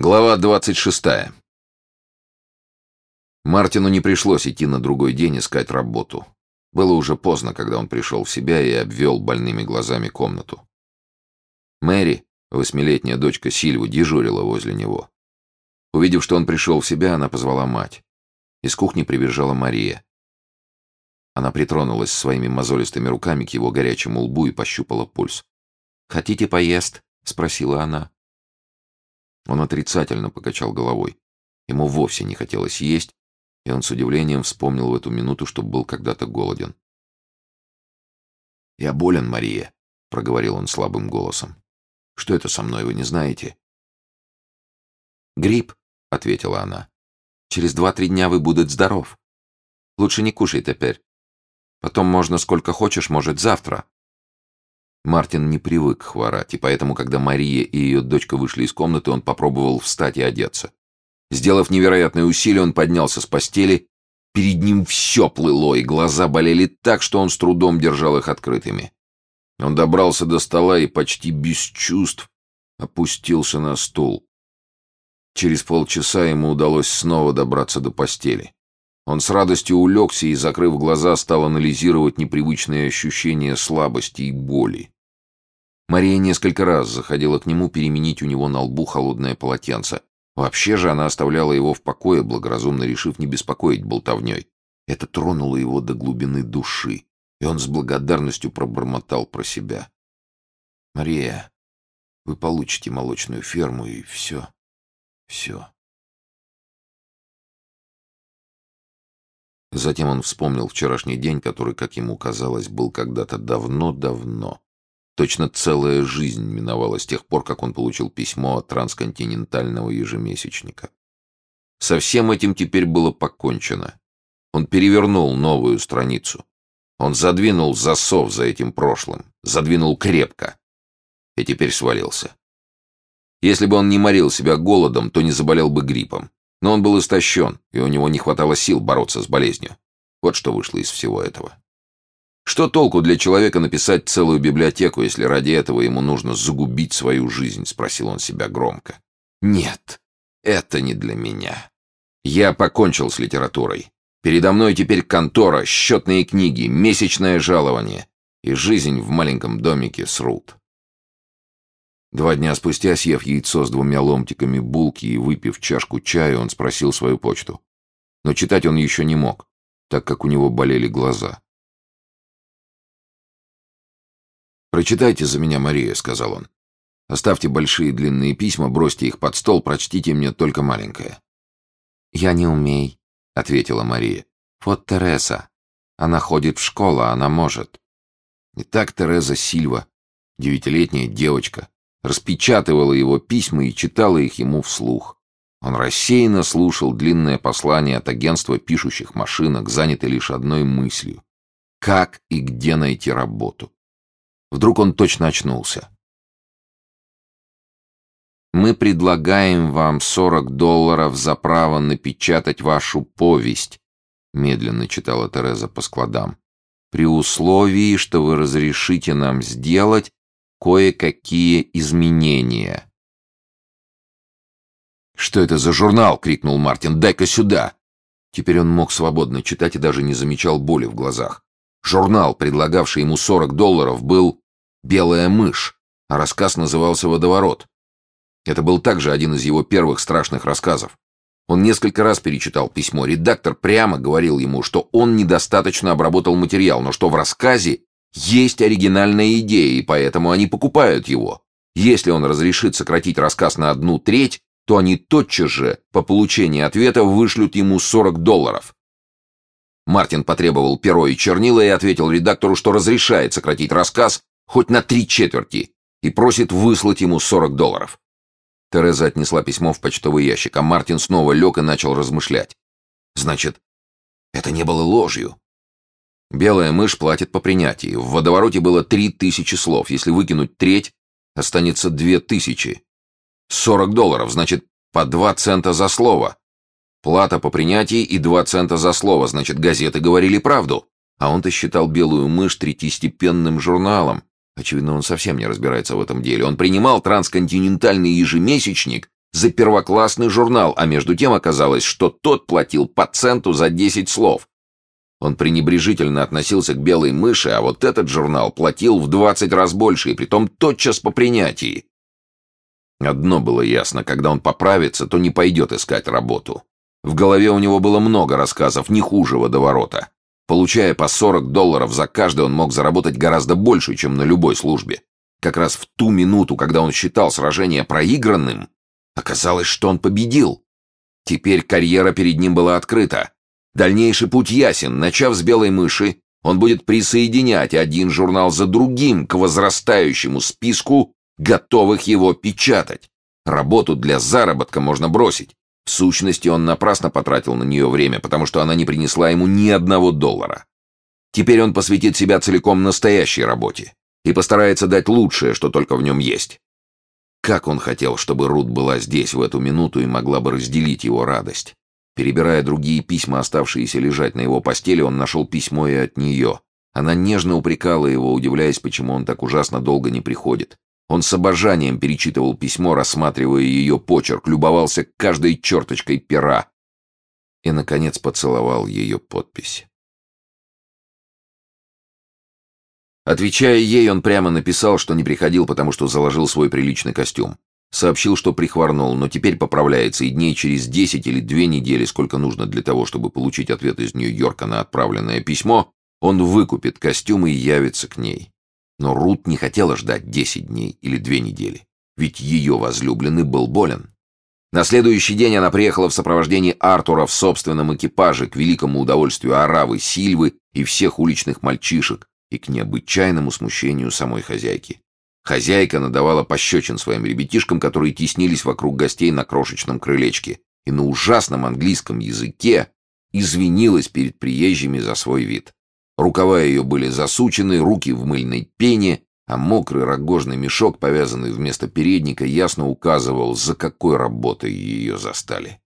Глава 26. Мартину не пришлось идти на другой день искать работу. Было уже поздно, когда он пришел в себя и обвел больными глазами комнату. Мэри, восьмилетняя дочка Сильвы, дежурила возле него. Увидев, что он пришел в себя, она позвала мать. Из кухни прибежала Мария. Она притронулась своими мозолистыми руками к его горячему лбу и пощупала пульс. «Хотите поесть?» — спросила она. Он отрицательно покачал головой. Ему вовсе не хотелось есть, и он с удивлением вспомнил в эту минуту, что был когда-то голоден. «Я болен, Мария», — проговорил он слабым голосом. «Что это со мной, вы не знаете?» «Грипп», — ответила она. «Через два-три дня вы будете здоров. Лучше не кушай теперь. Потом можно сколько хочешь, может, завтра. Мартин не привык хворать, и поэтому, когда Мария и ее дочка вышли из комнаты, он попробовал встать и одеться. Сделав невероятное усилие, он поднялся с постели. Перед ним все плыло, и глаза болели так, что он с трудом держал их открытыми. Он добрался до стола и почти без чувств опустился на стул. Через полчаса ему удалось снова добраться до постели. Он с радостью улегся и, закрыв глаза, стал анализировать непривычные ощущения слабости и боли. Мария несколько раз заходила к нему переменить у него на лбу холодное полотенце. Вообще же она оставляла его в покое, благоразумно решив не беспокоить болтовней. Это тронуло его до глубины души, и он с благодарностью пробормотал про себя. «Мария, вы получите молочную ферму, и все, все». Затем он вспомнил вчерашний день, который, как ему казалось, был когда-то давно-давно. Точно целая жизнь миновала с тех пор, как он получил письмо от трансконтинентального ежемесячника. Со всем этим теперь было покончено. Он перевернул новую страницу. Он задвинул засов за этим прошлым, задвинул крепко. И теперь свалился. Если бы он не морил себя голодом, то не заболел бы гриппом. Но он был истощен, и у него не хватало сил бороться с болезнью. Вот что вышло из всего этого. Что толку для человека написать целую библиотеку, если ради этого ему нужно загубить свою жизнь, спросил он себя громко. Нет, это не для меня. Я покончил с литературой. Передо мной теперь контора, счетные книги, месячное жалование и жизнь в маленьком домике с Рут. Два дня спустя, съев яйцо с двумя ломтиками булки и выпив чашку чая, он спросил свою почту. Но читать он еще не мог, так как у него болели глаза. «Прочитайте за меня, Мария», — сказал он. «Оставьте большие длинные письма, бросьте их под стол, прочтите мне только маленькое». «Я не умею», — ответила Мария. «Вот Тереза. Она ходит в школу, она может». Итак, Тереза Сильва, девятилетняя девочка, распечатывала его письма и читала их ему вслух. Он рассеянно слушал длинное послание от агентства пишущих машинок, занятый лишь одной мыслью. Как и где найти работу? Вдруг он точно очнулся. «Мы предлагаем вам 40 долларов за право напечатать вашу повесть», медленно читала Тереза по складам, «при условии, что вы разрешите нам сделать кое-какие изменения». «Что это за журнал?» — крикнул Мартин. «Дай-ка сюда!» Теперь он мог свободно читать и даже не замечал боли в глазах. Журнал, предлагавший ему 40 долларов, был «Белая мышь», а рассказ назывался «Водоворот». Это был также один из его первых страшных рассказов. Он несколько раз перечитал письмо. Редактор прямо говорил ему, что он недостаточно обработал материал, но что в рассказе есть оригинальная идея, и поэтому они покупают его. Если он разрешит сократить рассказ на одну треть, то они тотчас же, по получении ответа, вышлют ему 40 долларов. Мартин потребовал перо и чернила и ответил редактору, что разрешает сократить рассказ хоть на три четверти, и просит выслать ему 40 долларов. Тереза отнесла письмо в почтовый ящик, а Мартин снова лег и начал размышлять. Значит, это не было ложью. Белая мышь платит по принятии. В водовороте было три тысячи слов. Если выкинуть треть, останется две тысячи. Сорок долларов, значит, по два цента за слово. Плата по принятии и два цента за слово, значит, газеты говорили правду. А он-то считал белую мышь третьестепенным журналом. Очевидно, он совсем не разбирается в этом деле. Он принимал трансконтинентальный ежемесячник за первоклассный журнал, а между тем оказалось, что тот платил по центу за 10 слов. Он пренебрежительно относился к белой мыши, а вот этот журнал платил в 20 раз больше, и притом тотчас по принятии. Одно было ясно, когда он поправится, то не пойдет искать работу. В голове у него было много рассказов, не хуже водоворота. Получая по 40 долларов за каждый, он мог заработать гораздо больше, чем на любой службе. Как раз в ту минуту, когда он считал сражение проигранным, оказалось, что он победил. Теперь карьера перед ним была открыта. Дальнейший путь ясен. Начав с белой мыши, он будет присоединять один журнал за другим к возрастающему списку готовых его печатать. Работу для заработка можно бросить. В сущности, он напрасно потратил на нее время, потому что она не принесла ему ни одного доллара. Теперь он посвятит себя целиком настоящей работе и постарается дать лучшее, что только в нем есть. Как он хотел, чтобы Рут была здесь в эту минуту и могла бы разделить его радость. Перебирая другие письма, оставшиеся лежать на его постели, он нашел письмо и от нее. Она нежно упрекала его, удивляясь, почему он так ужасно долго не приходит. Он с обожанием перечитывал письмо, рассматривая ее почерк, любовался каждой черточкой пера и, наконец, поцеловал ее подпись. Отвечая ей, он прямо написал, что не приходил, потому что заложил свой приличный костюм. Сообщил, что прихворнул, но теперь поправляется, и дней через десять или две недели, сколько нужно для того, чтобы получить ответ из Нью-Йорка на отправленное письмо, он выкупит костюм и явится к ней. Но Рут не хотела ждать десять дней или две недели, ведь ее возлюбленный был болен. На следующий день она приехала в сопровождении Артура в собственном экипаже к великому удовольствию Аравы, Сильвы и всех уличных мальчишек и к необычайному смущению самой хозяйки. Хозяйка надавала пощечин своим ребятишкам, которые теснились вокруг гостей на крошечном крылечке, и на ужасном английском языке извинилась перед приезжими за свой вид. Рукава ее были засучены, руки в мыльной пене, а мокрый рогожный мешок, повязанный вместо передника, ясно указывал, за какой работой ее застали.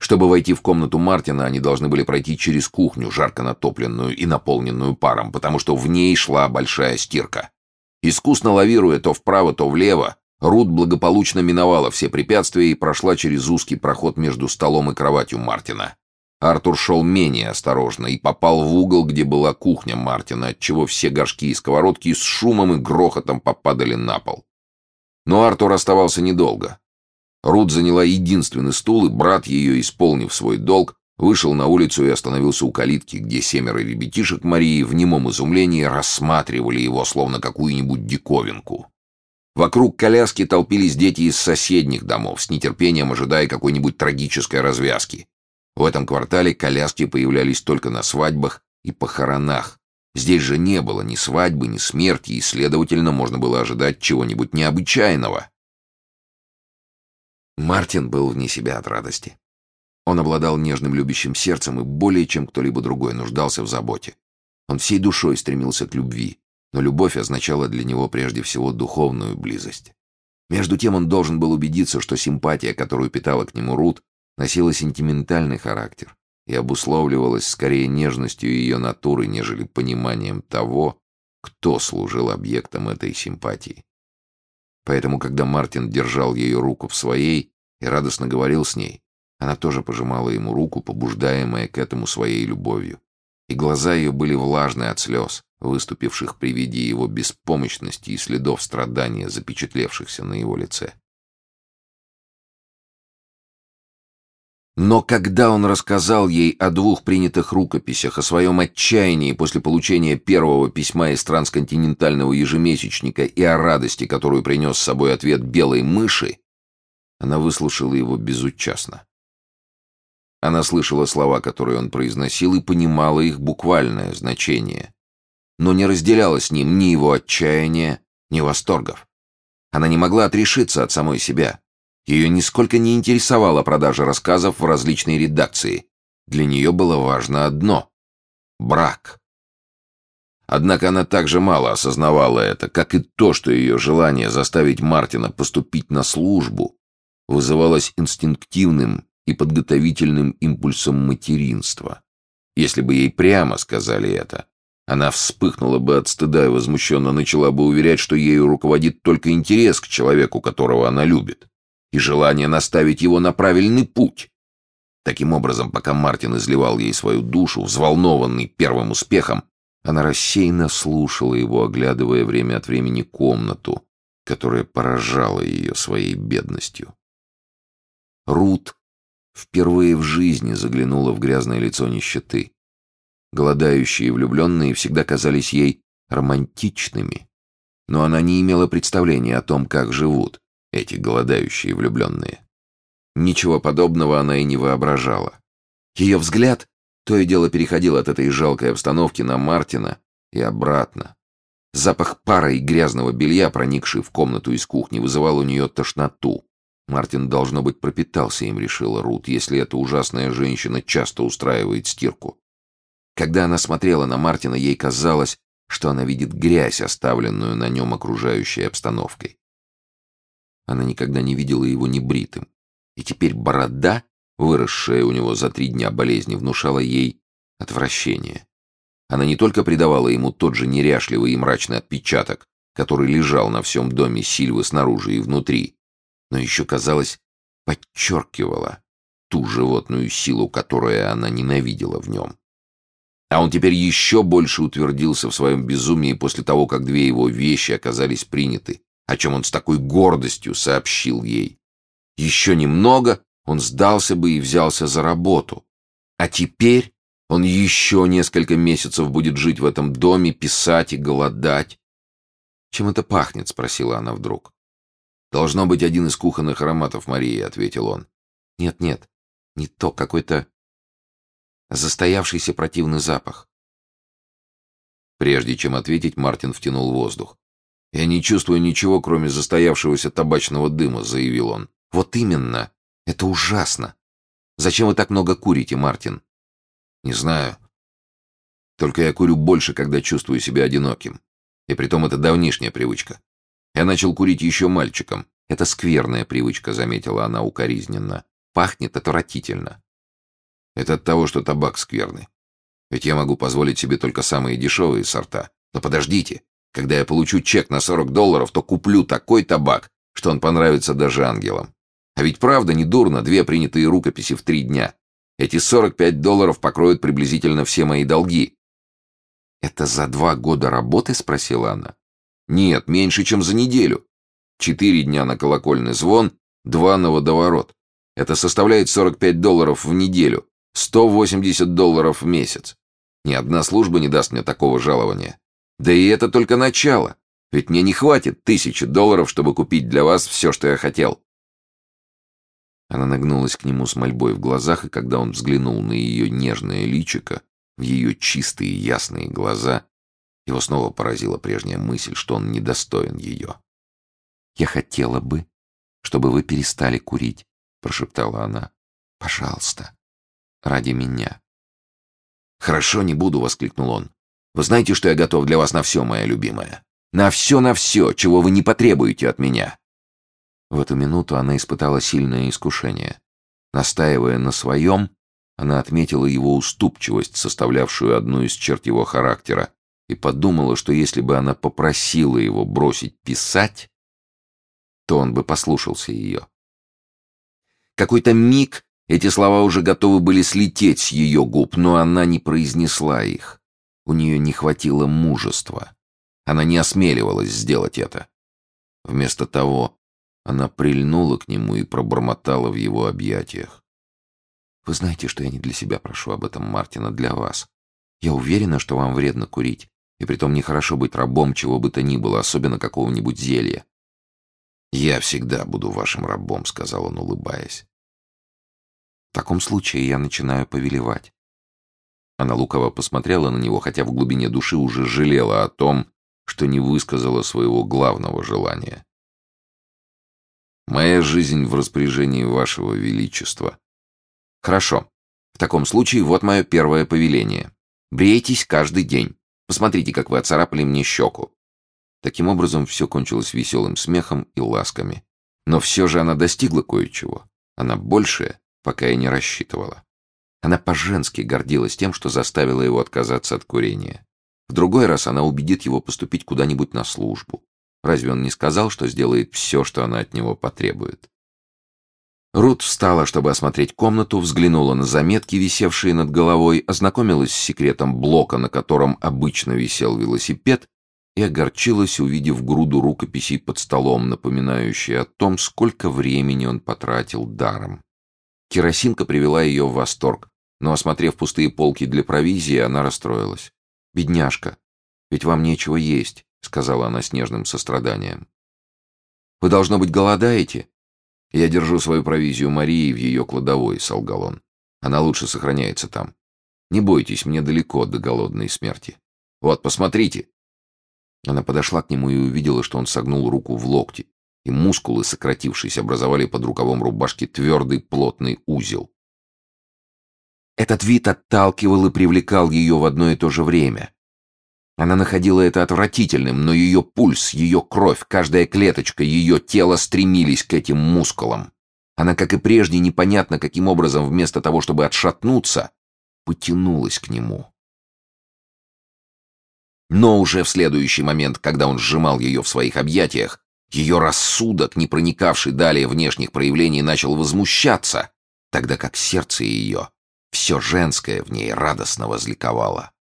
Чтобы войти в комнату Мартина, они должны были пройти через кухню, жарко натопленную и наполненную паром, потому что в ней шла большая стирка. Искусно лавируя то вправо, то влево, Рут благополучно миновала все препятствия и прошла через узкий проход между столом и кроватью Мартина. Артур шел менее осторожно и попал в угол, где была кухня Мартина, отчего все горшки и сковородки с шумом и грохотом попадали на пол. Но Артур оставался недолго. Рут заняла единственный стул, и брат ее, исполнив свой долг, вышел на улицу и остановился у калитки, где семеро ребятишек Марии в немом изумлении рассматривали его, словно какую-нибудь диковинку. Вокруг коляски толпились дети из соседних домов, с нетерпением ожидая какой-нибудь трагической развязки. В этом квартале коляски появлялись только на свадьбах и похоронах. Здесь же не было ни свадьбы, ни смерти, и, следовательно, можно было ожидать чего-нибудь необычайного. Мартин был вне себя от радости. Он обладал нежным любящим сердцем и более чем кто-либо другой нуждался в заботе. Он всей душой стремился к любви, но любовь означала для него прежде всего духовную близость. Между тем он должен был убедиться, что симпатия, которую питала к нему Рут, носила сентиментальный характер и обусловливалась скорее нежностью ее натуры, нежели пониманием того, кто служил объектом этой симпатии. Поэтому, когда Мартин держал ее руку в своей и радостно говорил с ней, она тоже пожимала ему руку, побуждаемая к этому своей любовью. И глаза ее были влажны от слез, выступивших при виде его беспомощности и следов страдания, запечатлевшихся на его лице. Но когда он рассказал ей о двух принятых рукописях, о своем отчаянии после получения первого письма из трансконтинентального ежемесячника и о радости, которую принес с собой ответ белой мыши, она выслушала его безучастно. Она слышала слова, которые он произносил, и понимала их буквальное значение, но не разделяла с ним ни его отчаяния, ни восторгов. Она не могла отрешиться от самой себя. Ее нисколько не интересовала продажа рассказов в различные редакции. Для нее было важно одно — брак. Однако она также мало осознавала это, как и то, что ее желание заставить Мартина поступить на службу вызывалось инстинктивным и подготовительным импульсом материнства. Если бы ей прямо сказали это, она вспыхнула бы от стыда и возмущенно начала бы уверять, что ею руководит только интерес к человеку, которого она любит. и желание наставить его на правильный путь. Таким образом, пока Мартин изливал ей свою душу, взволнованный первым успехом, она рассеянно слушала его, оглядывая время от времени комнату, которая поражала ее своей бедностью. Рут впервые в жизни заглянула в грязное лицо нищеты. Голодающие и влюбленные всегда казались ей романтичными, но она не имела представления о том, как живут эти голодающие и влюбленные. Ничего подобного она и не воображала. Ее взгляд то и дело переходил от этой жалкой обстановки на Мартина и обратно. Запах пара и грязного белья, проникший в комнату из кухни, вызывал у нее тошноту. Мартин, должно быть, пропитался им, решила Рут, если эта ужасная женщина часто устраивает стирку. Когда она смотрела на Мартина, ей казалось, что она видит грязь, оставленную на нем окружающей обстановкой. Она никогда не видела его небритым. И теперь борода выросшая у него за три дня болезни, внушала ей отвращение. Она не только придавала ему тот же неряшливый и мрачный отпечаток, который лежал на всем доме Сильвы снаружи и внутри, но еще, казалось, подчеркивала ту животную силу, которую она ненавидела в нем. А он теперь еще больше утвердился в своем безумии после того, как две его вещи оказались приняты, о чем он с такой гордостью сообщил ей. Еще немного, он сдался бы и взялся за работу. А теперь он еще несколько месяцев будет жить в этом доме, писать и голодать. «Чем это пахнет?» — спросила она вдруг. «Должно быть один из кухонных ароматов Марии», — ответил он. «Нет-нет, не то, какой-то застоявшийся противный запах». Прежде чем ответить, Мартин втянул воздух. «Я не чувствую ничего, кроме застоявшегося табачного дыма», — заявил он. «Вот именно. Это ужасно. Зачем вы так много курите, Мартин? Не знаю. Только я курю больше, когда чувствую себя одиноким. И притом это давнишняя привычка. Я начал курить еще мальчиком. Это скверная привычка, заметила она укоризненно. Пахнет отвратительно. Это от того, что табак скверный. Ведь я могу позволить себе только самые дешевые сорта. Но подождите, когда я получу чек на 40 долларов, то куплю такой табак, что он понравится даже ангелам. А ведь правда не дурно, две принятые рукописи в три дня. Эти 45 долларов покроют приблизительно все мои долги. «Это за два года работы?» — спросила она. «Нет, меньше, чем за неделю. Четыре дня на колокольный звон, два на водоворот. Это составляет 45 долларов в неделю, 180 долларов в месяц. Ни одна служба не даст мне такого жалования. Да и это только начало. Ведь мне не хватит тысячи долларов, чтобы купить для вас все, что я хотел. Она нагнулась к нему с мольбой в глазах, и когда он взглянул на ее нежное личико, в ее чистые ясные глаза, его снова поразила прежняя мысль, что он недостоин ее. «Я хотела бы, чтобы вы перестали курить», — прошептала она. «Пожалуйста, ради меня». «Хорошо, не буду», — воскликнул он. «Вы знаете, что я готов для вас на все, моя любимая? На все, на все, чего вы не потребуете от меня. В эту минуту она испытала сильное искушение. Настаивая на своем, она отметила его уступчивость, составлявшую одну из черт его характера, и подумала, что если бы она попросила его бросить писать, то он бы послушался ее. Какой-то миг эти слова уже готовы были слететь с ее губ, но она не произнесла их. У нее не хватило мужества. Она не осмеливалась сделать это. Вместо того, она прильнула к нему и пробормотала в его объятиях. «Вы знаете, что я не для себя прошу об этом, Мартина, для вас. Я уверена, что вам вредно курить, и притом нехорошо быть рабом чего бы то ни было, особенно какого-нибудь зелья». «Я всегда буду вашим рабом», — сказал он, улыбаясь. «В таком случае я начинаю повелевать». Она лукаво посмотрела на него, хотя в глубине души уже жалела о том, что не высказала своего главного желания. Моя жизнь в распоряжении вашего величества. Хорошо. В таком случае вот мое первое повеление. Брейтесь каждый день. Посмотрите, как вы оцарапали мне щеку. Таким образом, все кончилось веселым смехом и ласками. Но все же она достигла кое-чего. Она большее, пока и не рассчитывала. Она по-женски гордилась тем, что заставила его отказаться от курения. В другой раз она убедит его поступить куда-нибудь на службу. Разве он не сказал, что сделает все, что она от него потребует? Рут встала, чтобы осмотреть комнату, взглянула на заметки, висевшие над головой, ознакомилась с секретом блока, на котором обычно висел велосипед, и огорчилась, увидев груду рукописей под столом, напоминающие о том, сколько времени он потратил даром. Керосинка привела ее в восторг, но, осмотрев пустые полки для провизии, она расстроилась. «Бедняжка, ведь вам нечего есть», — сказала она с нежным состраданием. «Вы, должно быть, голодаете?» «Я держу свою провизию Марии в ее кладовой», — солгал он. «Она лучше сохраняется там. Не бойтесь, мне далеко до голодной смерти. Вот, посмотрите». Она подошла к нему и увидела, что он согнул руку в локте, и мускулы, сократившись, образовали под рукавом рубашки твердый плотный узел. Этот вид отталкивал и привлекал ее в одно и то же время. Она находила это отвратительным, но ее пульс, ее кровь, каждая клеточка ее тела стремились к этим мускулам. Она, как и прежде, непонятно каким образом, вместо того, чтобы отшатнуться, потянулась к нему. Но уже в следующий момент, когда он сжимал ее в своих объятиях, ее рассудок, не проникавший далее внешних проявлений, начал возмущаться, тогда как сердце ее, все женское в ней радостно возликовало.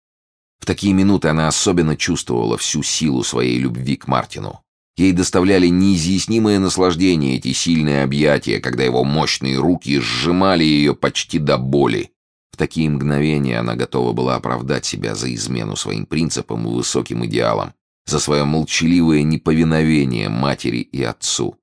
В такие минуты она особенно чувствовала всю силу своей любви к Мартину. Ей доставляли неизъяснимое наслаждение эти сильные объятия, когда его мощные руки сжимали ее почти до боли. В такие мгновения она готова была оправдать себя за измену своим принципам и высоким идеалам, за свое молчаливое неповиновение матери и отцу.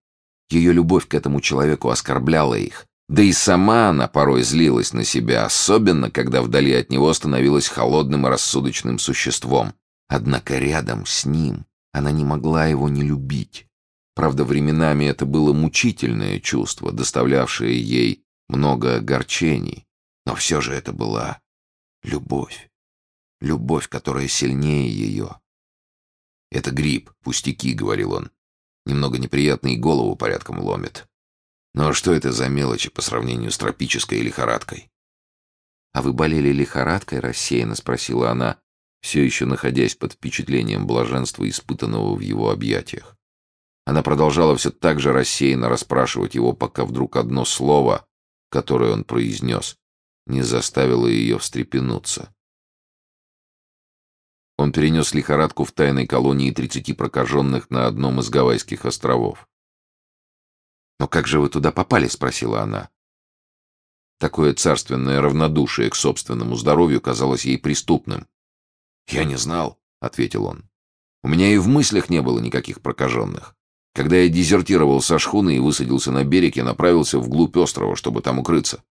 Ее любовь к этому человеку оскорбляла их, да и сама она порой злилась на себя, особенно когда вдали от него становилась холодным и рассудочным существом. Однако рядом с ним она не могла его не любить. Правда, временами это было мучительное чувство, доставлявшее ей много огорчений. Но все же это была любовь. Любовь, которая сильнее ее. «Это грипп, пустяки», — говорил он. «Немного неприятный и голову порядком ломит. Но что это за мелочи по сравнению с тропической лихорадкой? «А вы болели лихорадкой?» — рассеянно спросила она, все еще находясь под впечатлением блаженства, испытанного в его объятиях. Она продолжала все так же рассеянно расспрашивать его, пока вдруг одно слово, которое он произнес, не заставило ее встрепенуться. Он перенес лихорадку в тайной колонии тридцати прокаженных на одном из Гавайских островов. «Но как же вы туда попали?» — спросила она. Такое царственное равнодушие к собственному здоровью казалось ей преступным. «Я не знал», — ответил он. «У меня и в мыслях не было никаких прокаженных. Когда я дезертировал со шхуны и высадился на берег, я направился вглубь острова, чтобы там укрыться.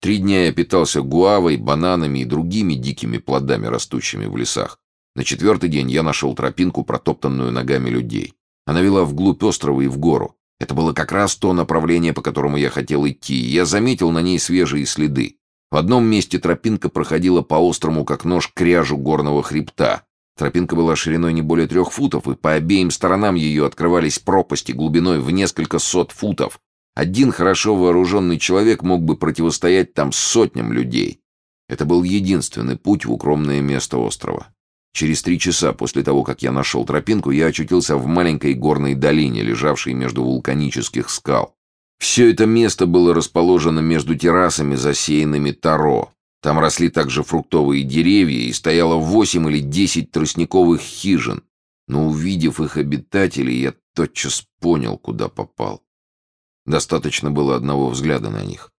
Три дня я питался гуавой, бананами и другими дикими плодами, растущими в лесах. На четвертый день я нашел тропинку, протоптанную ногами людей. Она вела вглубь острова и в гору. Это было как раз то направление, по которому я хотел идти, и я заметил на ней свежие следы. В одном месте тропинка проходила по острому, как нож, кряжу горного хребта. Тропинка была шириной не более трех футов, и по обеим сторонам ее открывались пропасти глубиной в несколько сот футов. Один хорошо вооруженный человек мог бы противостоять там сотням людей. Это был единственный путь в укромное место острова. Через три часа после того, как я нашел тропинку, я очутился в маленькой горной долине, лежавшей между вулканических скал. Все это место было расположено между террасами, засеянными таро. Там росли также фруктовые деревья, и стояло восемь или десять тростниковых хижин. Но увидев их обитателей, я тотчас понял, куда попал. Достаточно было одного взгляда на них.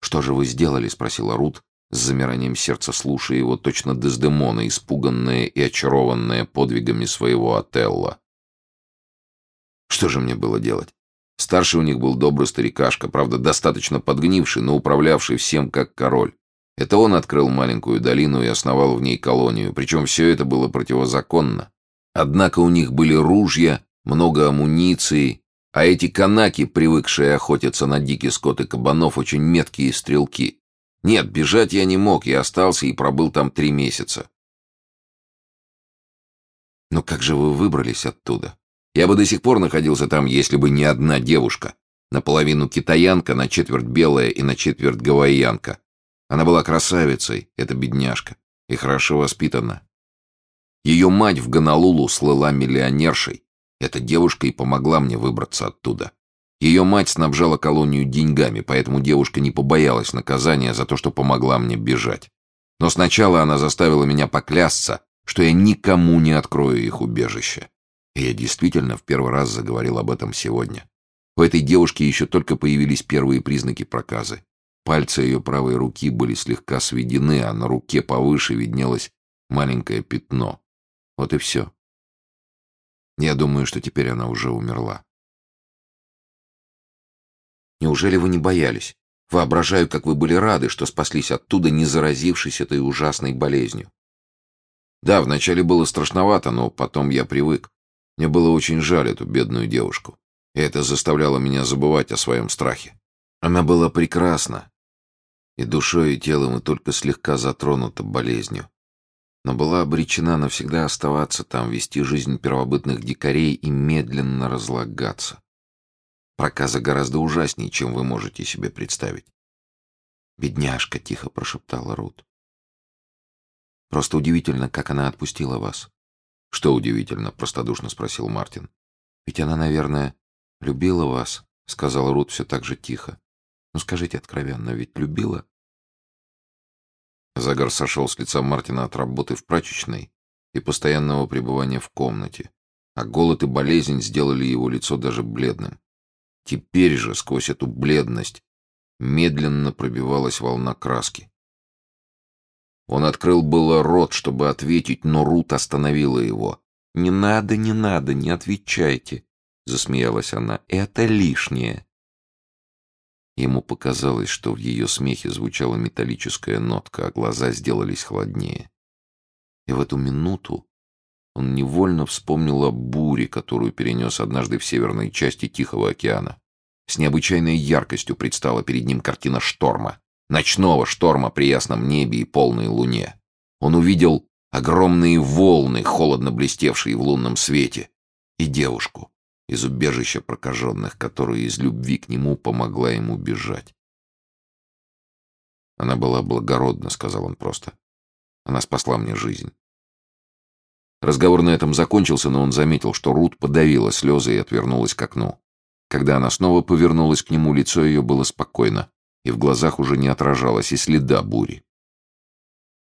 «Что же вы сделали?» — спросила Рут, с замиранием сердца слушая его точно Дездемона, испуганная и очарованная подвигами своего Отелла. Что же мне было делать? Старший у них был добрый старикашка, правда, достаточно подгнивший, но управлявший всем как король. Это он открыл маленькую долину и основал в ней колонию, причем все это было противозаконно. Однако у них были ружья, много амуниции, а эти канаки, привыкшие охотиться на дикий скот и кабанов, очень меткие стрелки. Нет, бежать я не мог, я остался и пробыл там три месяца. Но как же вы выбрались оттуда? Я бы до сих пор находился там, если бы не одна девушка. Наполовину китаянка, на четверть белая и на четверть гавайянка. Она была красавицей, эта бедняжка, и хорошо воспитана. Ее мать в Гонолулу слыла миллионершей. Эта девушка и помогла мне выбраться оттуда. Ее мать снабжала колонию деньгами, поэтому девушка не побоялась наказания за то, что помогла мне бежать. Но сначала она заставила меня поклясться, что я никому не открою их убежище. И я действительно в первый раз заговорил об этом сегодня. У этой девушки еще только появились первые признаки проказы. Пальцы ее правой руки были слегка сведены, а на руке повыше виднелось маленькое пятно. Вот и все. Я думаю, что теперь она уже умерла. Неужели вы не боялись? Воображаю, как вы были рады, что спаслись оттуда, не заразившись этой ужасной болезнью. Да, вначале было страшновато, но потом я привык. Мне было очень жаль эту бедную девушку. И это заставляло меня забывать о своем страхе. Она была прекрасна. И душой, и телом, и только слегка затронута болезнью. Но была обречена навсегда оставаться там, вести жизнь первобытных дикарей и медленно разлагаться. Проказа гораздо ужаснее, чем вы можете себе представить. «Бедняжка», — тихо прошептала Рут. «Просто удивительно, как она отпустила вас». «Что удивительно?» — простодушно спросил Мартин. «Ведь она, наверное, любила вас», — сказала Рут все так же тихо. «Ну скажите откровенно, ведь любила?» Загар сошел с лица Мартина от работы в прачечной и постоянного пребывания в комнате, а голод и болезнь сделали его лицо даже бледным. Теперь же сквозь эту бледность медленно пробивалась волна краски. Он открыл было рот, чтобы ответить, но Рут остановила его. «Не надо, не надо, не отвечайте», — засмеялась она. «Это лишнее». Ему показалось, что в ее смехе звучала металлическая нотка, а глаза сделались холоднее. И в эту минуту он невольно вспомнил о буре, которую перенес однажды в северной части Тихого океана. С необычайной яркостью предстала перед ним картина шторма. Ночного шторма при ясном небе и полной луне. Он увидел огромные волны, холодно блестевшие в лунном свете, и девушку из убежища прокаженных, которая из любви к нему помогла ему бежать. Она была благородна, сказал он просто. Она спасла мне жизнь. Разговор на этом закончился, но он заметил, что Рут подавила слезы и отвернулась к окну. Когда она снова повернулась к нему, лицо ее было спокойно, и в глазах уже не отражалось и следа бури.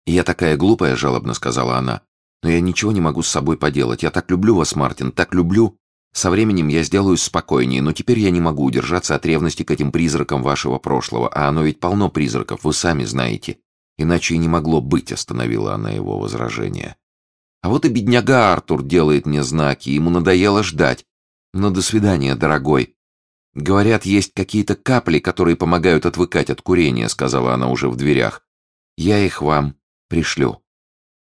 «Я такая глупая», — жалобно сказала она, — «но я ничего не могу с собой поделать. Я так люблю вас, Мартин, так люблю. Со временем я сделаюсь спокойнее, но теперь я не могу удержаться от ревности к этим призракам вашего прошлого, а оно ведь полно призраков, вы сами знаете. Иначе и не могло быть», — остановила она его возражение. А вот и бедняга Артур делает мне знаки, ему надоело ждать. Но до свидания, дорогой. Говорят, есть какие-то капли, которые помогают отвыкать от курения, сказала она уже в дверях. Я их вам пришлю.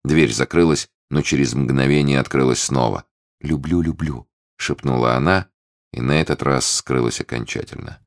Дверь закрылась, но через мгновение открылась снова. «Люблю, люблю», — шепнула она, и на этот раз скрылась окончательно.